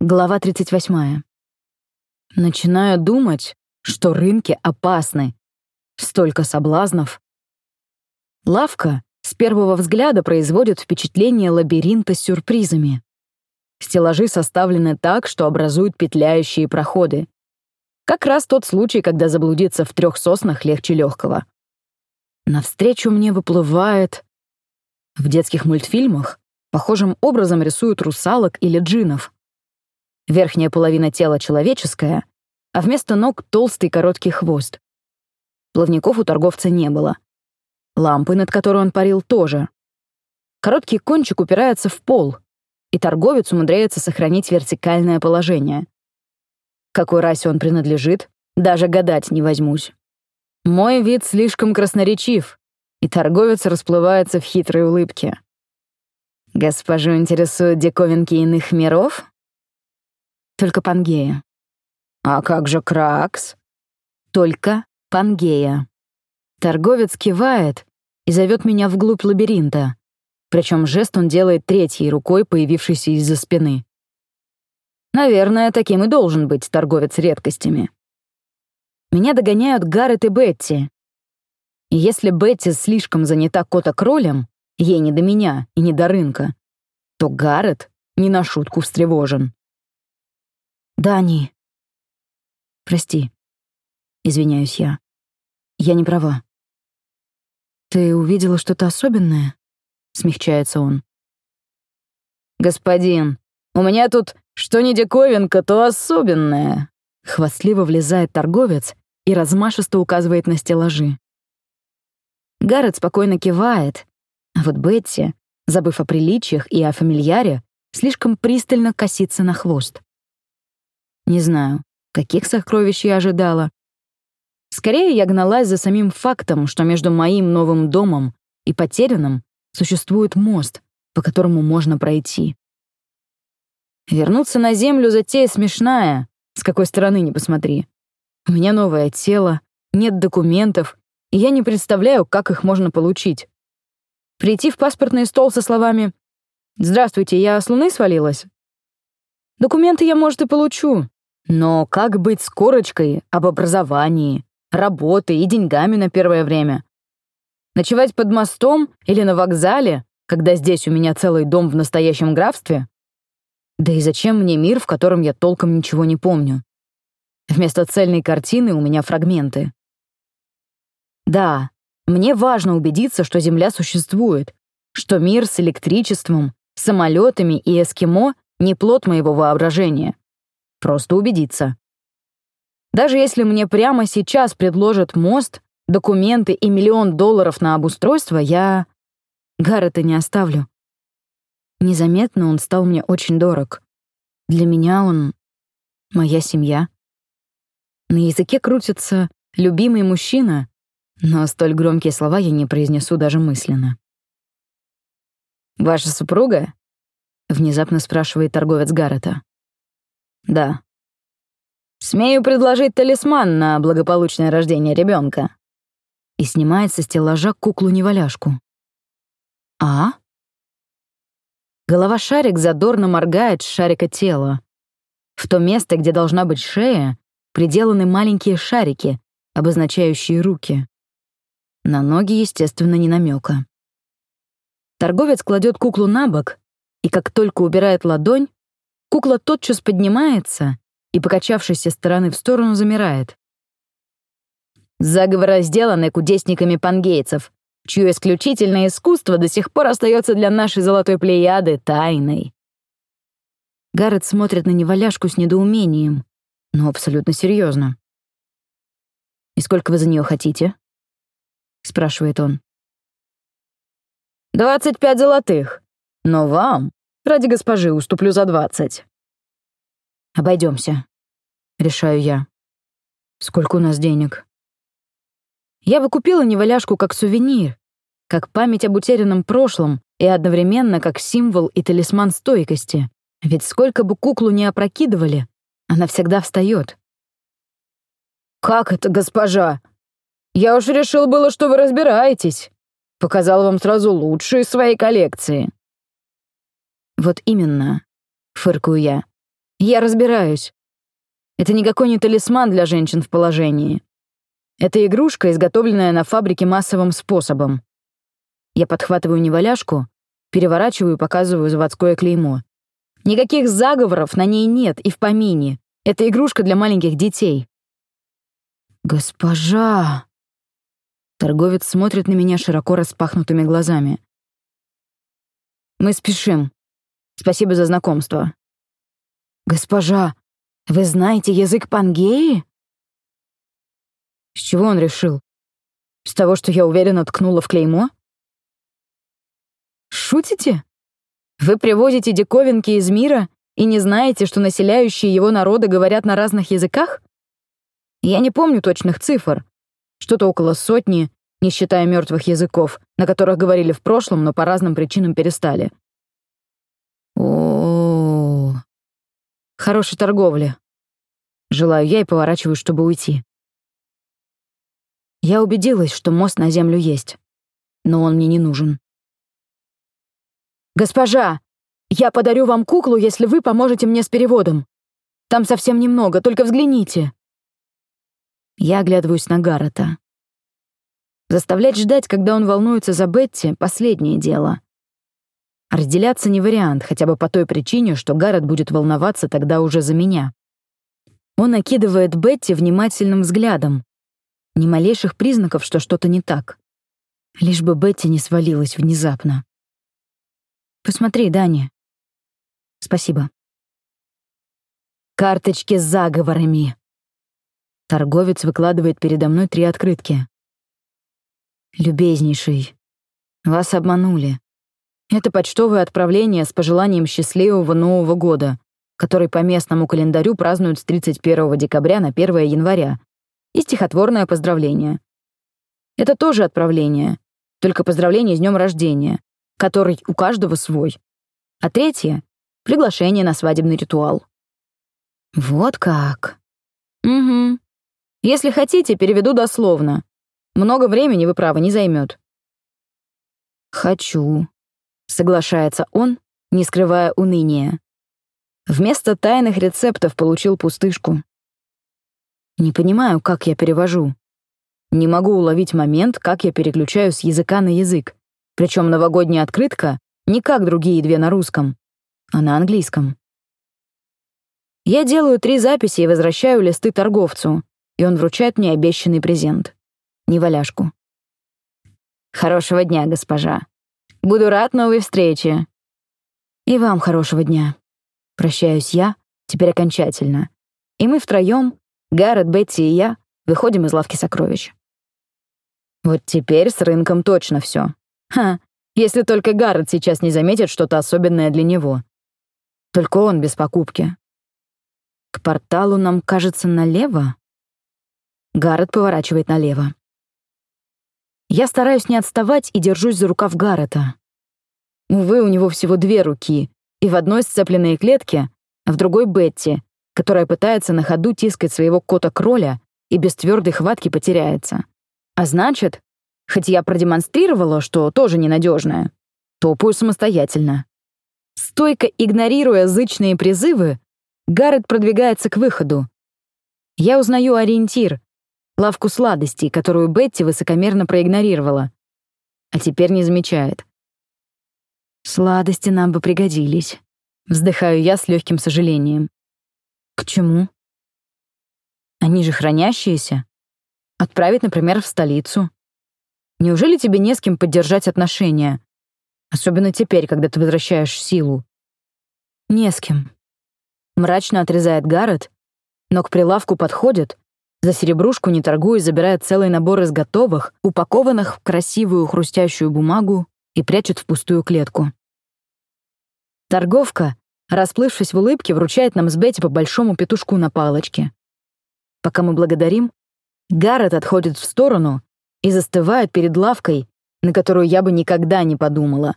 Глава 38. Начинаю думать, что рынки опасны. Столько соблазнов. Лавка с первого взгляда производит впечатление лабиринта с сюрпризами. Стеллажи составлены так, что образуют петляющие проходы. Как раз тот случай, когда заблудиться в трех соснах легче легкого. Навстречу мне выплывает... В детских мультфильмах похожим образом рисуют русалок или джинов — Верхняя половина тела человеческая, а вместо ног толстый короткий хвост. Плавников у торговца не было. Лампы, над которой он парил, тоже. Короткий кончик упирается в пол, и торговец умудряется сохранить вертикальное положение. какой расе он принадлежит, даже гадать не возьмусь. Мой вид слишком красноречив, и торговец расплывается в хитрой улыбке. «Госпожу интересуют диковинки иных миров?» Только Пангея. «А как же Кракс?» «Только Пангея». Торговец кивает и зовет меня вглубь лабиринта. Причем жест он делает третьей рукой, появившейся из-за спины. Наверное, таким и должен быть торговец редкостями. Меня догоняют Гаррет и Бетти. И если Бетти слишком занята кота-кролем, ей не до меня и не до рынка, то Гаррет не на шутку встревожен. «Дани!» «Прости», — извиняюсь я. «Я не права». «Ты увидела что-то особенное?» — смягчается он. «Господин, у меня тут что не диковинка, то особенное!» Хвастливо влезает торговец и размашисто указывает на стеллажи. Гаррет спокойно кивает, а вот Бетти, забыв о приличиях и о фамильяре, слишком пристально косится на хвост. Не знаю, каких сокровищ я ожидала. Скорее, я гналась за самим фактом, что между моим новым домом и потерянным существует мост, по которому можно пройти. Вернуться на землю затея смешная, с какой стороны не посмотри. У меня новое тело, нет документов, и я не представляю, как их можно получить. Прийти в паспортный стол со словами «Здравствуйте, я с Луны свалилась?» Документы я, может, и получу, но как быть с корочкой об образовании, работе и деньгами на первое время? Ночевать под мостом или на вокзале, когда здесь у меня целый дом в настоящем графстве? Да и зачем мне мир, в котором я толком ничего не помню? Вместо цельной картины у меня фрагменты. Да, мне важно убедиться, что Земля существует, что мир с электричеством, самолетами и эскимо — не плод моего воображения. Просто убедиться. Даже если мне прямо сейчас предложат мост, документы и миллион долларов на обустройство, я... Гаррета не оставлю. Незаметно он стал мне очень дорог. Для меня он — моя семья. На языке крутится «любимый мужчина», но столь громкие слова я не произнесу даже мысленно. «Ваша супруга?» — внезапно спрашивает торговец Гаррета. Да. Смею предложить талисман на благополучное рождение ребенка. И снимает со стеллажа куклу-неваляшку. А? Голова-шарик задорно моргает с шарика тела. В то место, где должна быть шея, приделаны маленькие шарики, обозначающие руки. На ноги, естественно, не намека. Торговец кладет куклу на бок, и как только убирает ладонь, Кукла тотчас поднимается и, покачавшись из стороны в сторону, замирает. Заговоры сделаны кудесниками пангейцев, чье исключительное искусство до сих пор остается для нашей золотой плеяды тайной. Гаррет смотрит на неваляшку с недоумением, но абсолютно серьезно. «И сколько вы за нее хотите?» — спрашивает он. «Двадцать пять золотых. Но вам Ради госпожи уступлю за двадцать. Обойдемся, решаю я. Сколько у нас денег? Я бы купила неваляшку как сувенир, как память об утерянном прошлом и одновременно как символ и талисман стойкости. Ведь сколько бы куклу не опрокидывали, она всегда встает. «Как это, госпожа? Я уж решил было, что вы разбираетесь. Показал вам сразу лучшие своей коллекции». «Вот именно», — фыркаю я. Я разбираюсь. Это никакой не талисман для женщин в положении. Это игрушка, изготовленная на фабрике массовым способом. Я подхватываю неваляшку, переворачиваю и показываю заводское клеймо. Никаких заговоров на ней нет и в помине. Это игрушка для маленьких детей. «Госпожа!» Торговец смотрит на меня широко распахнутыми глазами. «Мы спешим. Спасибо за знакомство». «Госпожа, вы знаете язык Пангеи?» С чего он решил? С того, что я уверенно ткнула в клеймо? Шутите? Вы привозите диковинки из мира и не знаете, что населяющие его народы говорят на разных языках? Я не помню точных цифр. Что-то около сотни, не считая мертвых языков, на которых говорили в прошлом, но по разным причинам перестали. О, хорошей торговли. Желаю я и поворачиваю, чтобы уйти. Я убедилась, что мост на землю есть, но он мне не нужен. «Госпожа, я подарю вам куклу, если вы поможете мне с переводом. Там совсем немного, только взгляните». Я оглядываюсь на Гаррета. Заставлять ждать, когда он волнуется за Бетти, — последнее дело. Разделяться не вариант, хотя бы по той причине, что Гаррет будет волноваться тогда уже за меня. Он окидывает Бетти внимательным взглядом, ни малейших признаков, что что-то не так. Лишь бы Бетти не свалилась внезапно. «Посмотри, Даня». «Спасибо». «Карточки с заговорами». Торговец выкладывает передо мной три открытки. «Любезнейший, вас обманули. Это почтовое отправление с пожеланием счастливого Нового года, который по местному календарю празднуют с 31 декабря на 1 января, и стихотворное поздравление. Это тоже отправление, только поздравление с днем рождения, который у каждого свой. А третье — приглашение на свадебный ритуал. Вот как. Угу. Если хотите, переведу дословно. Много времени, вы правы, не займет. Хочу, соглашается он, не скрывая уныния. Вместо тайных рецептов получил пустышку. Не понимаю, как я перевожу. Не могу уловить момент, как я переключаю с языка на язык. Причем новогодняя открытка не как другие две на русском, а на английском. Я делаю три записи и возвращаю листы торговцу, и он вручает мне обещанный презент. Неваляшку. Хорошего дня, госпожа. Буду рад новой встрече. И вам хорошего дня. Прощаюсь я, теперь окончательно. И мы втроем Гаррет, Бетти и я выходим из лавки сокровищ. Вот теперь с рынком точно все. Ха, если только Гаррет сейчас не заметит что-то особенное для него. Только он без покупки. К порталу нам кажется налево. Гаррет поворачивает налево. Я стараюсь не отставать и держусь за рукав Гаррета. Увы, у него всего две руки, и в одной сцепленные клетки, а в другой — Бетти, которая пытается на ходу тискать своего кота-кроля и без твердой хватки потеряется. А значит, хоть я продемонстрировала, что тоже ненадежная, топаю самостоятельно. Стойко игнорируя зычные призывы, Гаррет продвигается к выходу. Я узнаю ориентир — лавку сладостей, которую Бетти высокомерно проигнорировала. А теперь не замечает. Сладости нам бы пригодились. Вздыхаю я с легким сожалением. К чему? Они же хранящиеся. Отправить, например, в столицу. Неужели тебе не с кем поддержать отношения? Особенно теперь, когда ты возвращаешь силу. Не с кем. Мрачно отрезает Гаррет, но к прилавку подходит, за серебрушку не торгуя, забирает целый набор из готовых, упакованных в красивую хрустящую бумагу и прячет в пустую клетку. Торговка, расплывшись в улыбке, вручает нам с Бетти по большому петушку на палочке. Пока мы благодарим, Гаррет отходит в сторону и застывает перед лавкой, на которую я бы никогда не подумала.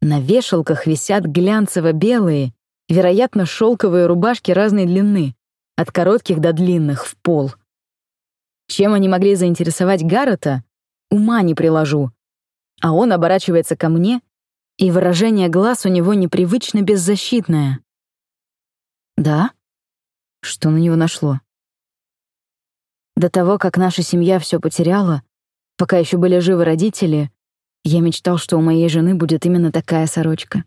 На вешалках висят глянцево-белые, вероятно, шелковые рубашки разной длины, от коротких до длинных, в пол. Чем они могли заинтересовать Гаррета, ума не приложу. А он оборачивается ко мне и выражение глаз у него непривычно беззащитное. Да? Что на него нашло? До того, как наша семья все потеряла, пока еще были живы родители, я мечтал, что у моей жены будет именно такая сорочка.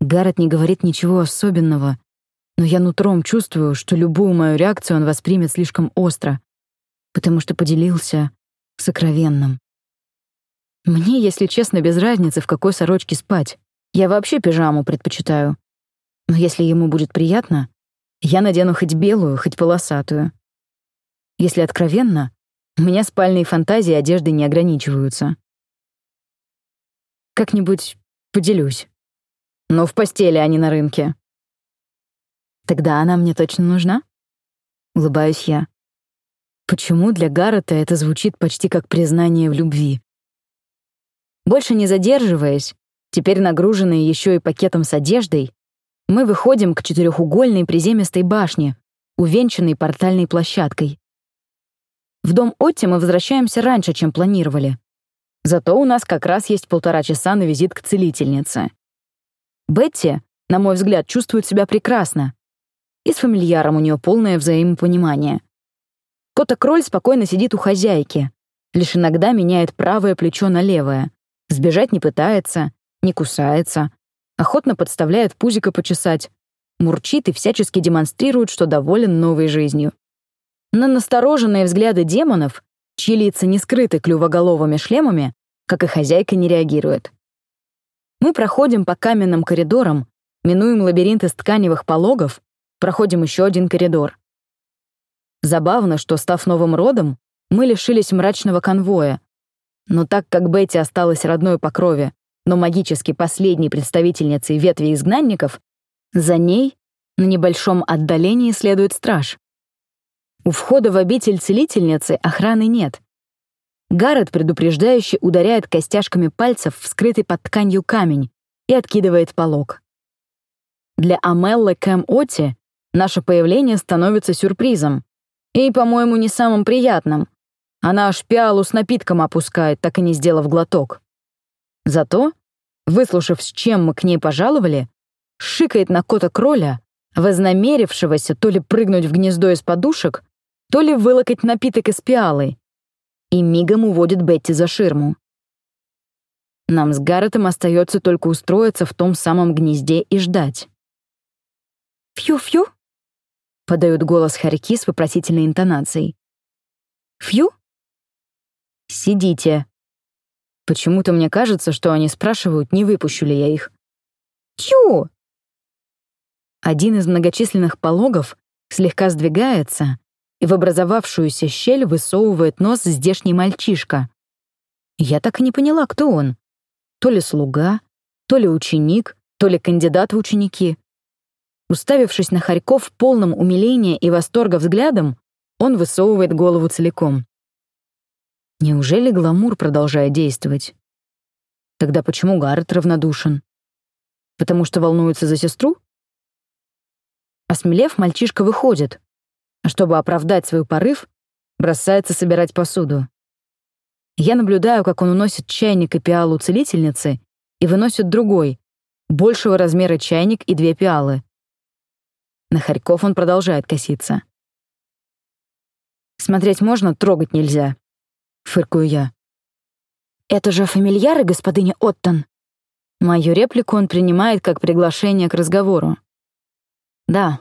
Гаррет не говорит ничего особенного, но я нутром чувствую, что любую мою реакцию он воспримет слишком остро, потому что поделился сокровенным. Мне, если честно, без разницы, в какой сорочке спать. Я вообще пижаму предпочитаю. Но если ему будет приятно, я надену хоть белую, хоть полосатую. Если откровенно, у меня спальные фантазии одежды не ограничиваются. Как-нибудь поделюсь. Но в постели, а не на рынке. Тогда она мне точно нужна? Улыбаюсь я. Почему для Гаррета это звучит почти как признание в любви? Больше не задерживаясь, теперь нагруженные еще и пакетом с одеждой, мы выходим к четырехугольной приземистой башне, увенчанной портальной площадкой. В дом Отти мы возвращаемся раньше, чем планировали. Зато у нас как раз есть полтора часа на визит к целительнице. Бетти, на мой взгляд, чувствует себя прекрасно. И с фамильяром у нее полное взаимопонимание. Кота Кроль спокойно сидит у хозяйки, лишь иногда меняет правое плечо на левое. Сбежать не пытается, не кусается, охотно подставляет пузико почесать, мурчит и всячески демонстрирует, что доволен новой жизнью. На настороженные взгляды демонов, чьи лица не скрыты клювоголовыми шлемами, как и хозяйка не реагирует. Мы проходим по каменным коридорам, минуем лабиринт из тканевых пологов, проходим еще один коридор. Забавно, что, став новым родом, мы лишились мрачного конвоя. Но так как Бетти осталась родной по крови, но магически последней представительницей ветви изгнанников, за ней на небольшом отдалении следует страж. У входа в обитель целительницы охраны нет. Гаррет предупреждающе ударяет костяшками пальцев в скрытый под тканью камень и откидывает полог. Для Амеллы Кэм Оти наше появление становится сюрпризом. И, по-моему, не самым приятным. Она аж пиалу с напитком опускает, так и не сделав глоток. Зато, выслушав, с чем мы к ней пожаловали, шикает на кота-кроля, вознамерившегося то ли прыгнуть в гнездо из подушек, то ли вылокать напиток из пиалы, и мигом уводит Бетти за ширму. Нам с Гарретом остается только устроиться в том самом гнезде и ждать. «Фью-фью?» — подает голос Харьки с вопросительной интонацией. «Фью?» «Сидите». Почему-то мне кажется, что они спрашивают, не выпущу ли я их. «Тю!» Один из многочисленных пологов слегка сдвигается, и в образовавшуюся щель высовывает нос здешний мальчишка. Я так и не поняла, кто он. То ли слуга, то ли ученик, то ли кандидат в ученики. Уставившись на Харьков полном умиления и восторга взглядом, он высовывает голову целиком. Неужели гламур продолжает действовать? Тогда почему Гаррет равнодушен? Потому что волнуется за сестру? Осмелев, мальчишка выходит, а чтобы оправдать свой порыв, бросается собирать посуду. Я наблюдаю, как он уносит чайник и пиалу целительницы и выносит другой, большего размера чайник и две пиалы. На Харьков он продолжает коситься. «Смотреть можно, трогать нельзя», — фыркую я. «Это же фамильяры, господиня Оттон?» Мою реплику он принимает как приглашение к разговору. «Да».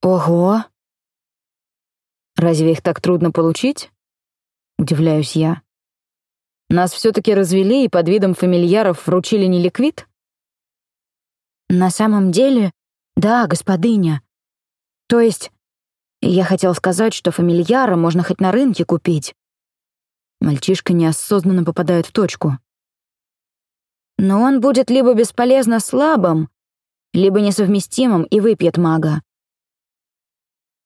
«Ого!» Разве их так трудно получить? Удивляюсь я. Нас все-таки развели и под видом фамильяров вручили не ликвид? На самом деле, да, господыня. То есть, я хотел сказать, что фамильяра можно хоть на рынке купить. Мальчишка неосознанно попадает в точку. Но он будет либо бесполезно слабым, либо несовместимым и выпьет мага.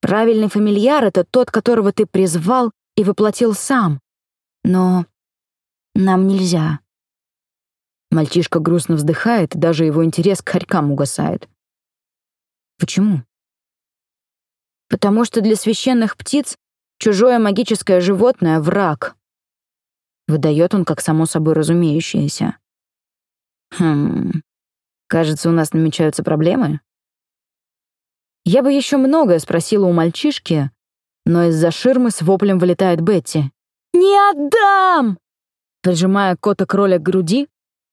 Правильный фамильяр — это тот, которого ты призвал и воплотил сам. Но нам нельзя. Мальчишка грустно вздыхает, даже его интерес к хорькам угасает. Почему? Потому что для священных птиц чужое магическое животное — враг. Выдает он как само собой разумеющееся. Хм, кажется, у нас намечаются проблемы. Я бы еще многое спросила у мальчишки, но из-за ширмы с воплем вылетает Бетти. «Не отдам!» Прижимая кота-кроля к груди,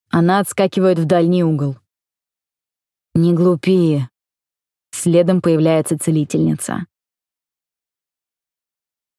она отскакивает в дальний угол. «Не глупи!» Следом появляется целительница.